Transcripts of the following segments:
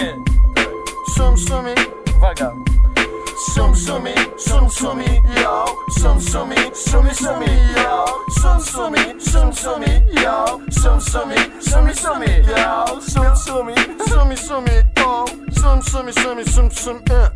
Nie. Szum szumi, Uwaga. szum szumi, szum szumi, yo Szum szumi, szumi szumi, yo Szum szumi, szum szumi, yo Szum szumi, szumi szumi, yo Szum szumi, szumi szumi, yo Szum szumi, szumi, szum szum, e.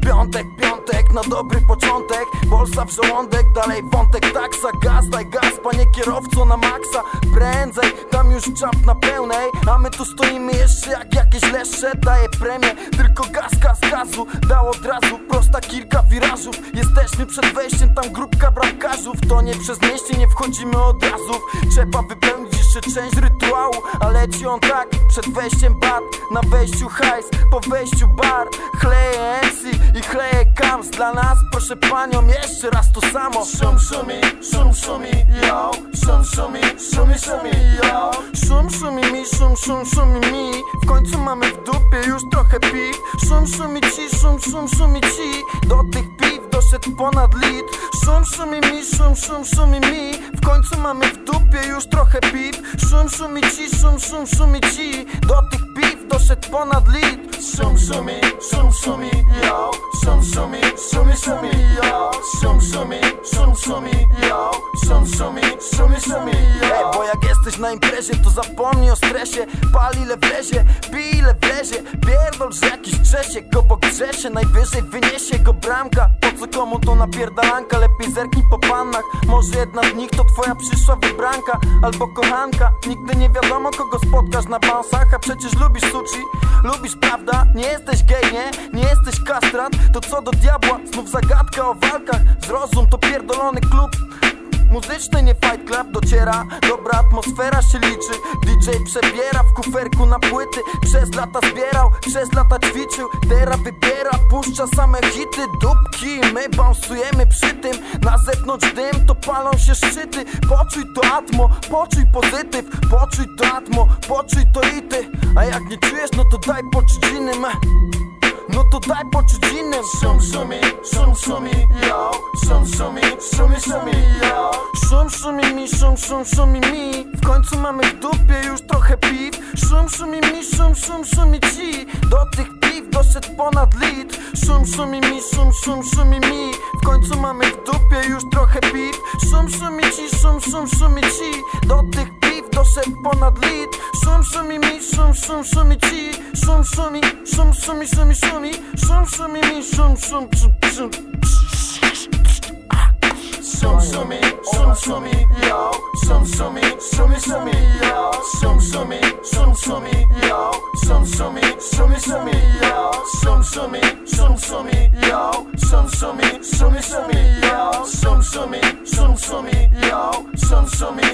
Piątek, piątek, na dobry początek Bolsa w żołądek, dalej wątek taksa Gaz, daj gaz, panie kierowco na maksa Prędzej, już czap na pełnej A my tu stoimy jeszcze jak jakieś leszcze Daję premię, tylko gaz, gaz, gazu Dał od razu, prosta kilka wirażów. Jesteśmy przed wejściem, tam grupka bramkarzów To nie przez mieście, nie wchodzimy od razu. Trzeba wypełnić jeszcze część rytuału A leci on tak, przed wejściem bat. Na wejściu hajs, po wejściu bar. Chleję MC i chleję kams. Dla nas, proszę panią, jeszcze raz to samo. Szum szumi, szum szumi, yo. Szum szumi, szumi szumi, yo. Szum szumi mi, szum szum szumi mi. W końcu mamy w dupie już trochę piw Szum szumi ci, szum szum szumi ci. Do tych piw doszedł ponad lit. Szum szumi mi, szum szum szumi mi. W końcu mamy w dupie już trochę piw Szum szumi ci, szum szum szumi ci. Do tych doszedł ponad lit. Szum szumi, szum szumi, yo. Szum szumi, szumi szumi, yo. Szum szumi, szum szumi, yo. Szum szumi, szumi szumi, yo. Ej, bo jak jesteś na imprezie to zapomnij o stresie. Pal ile wlezie, pij ile wlezie. Pierdol, że jakiś Grzesiek obok grzesie. Najwyżej wyniesie go bramka. Po co komu to napierdalanka? Lepiej zerknij po pannach. Może jedna z nich to twoja przyszła wybranka Albo kochanka. Nigdy nie wiadomo kogo spotkasz na bansach A przecież lubisz Lubisz prawda? Nie jesteś gej, nie? Nie jesteś kastrat To co do diabła? Znów zagadka o walkach Zrozum to pierdolony klub Muzyczny nie fight club dociera Dobra atmosfera się liczy. DJ przebiera w kuferku na płyty Przez lata zbierał, przez lata ćwiczył Teraz wybiera, puszcza same hity. Dupki, my bounsujemy przy tym Na zewnątrz dym, to palą się szczyty. Poczuj to atmo, poczuj pozytyw Poczuj to atmo, poczuj to ity. A jak nie czujesz, no to daj poczuć innym no to daj poczuć innym Szum szumi, szum szumi, yo. Szum szumi, szumi szumi, yo. Szum szumi mi, szum szum szumi mi. W końcu mamy w dupie już trochę piw Szum szumi mi, szum szum szumi ci. Do tych piw doszedł ponad lit. Szum szumi mi, szum szum szumi mi. W końcu mamy w dupie już trochę piw Szum szumi ci, szum szum szumi ci. Do tych piw doszedł ponad lit Szum szumi mi, szum szum szumi ci Szum szumi, szum szumi szumi szumi Szum szumi mi, szum szum szum szum Szum szumi, szum szumi, yo Szum szumi, szumi szumi, yo Szum szumi, szum szumi, yo Szum szumi, szumi szumi, yo Szum szumi, szum szumi, yo Szum szumi, szumi szumi, yo Szum szumi, szum szumi, yo Szum szumi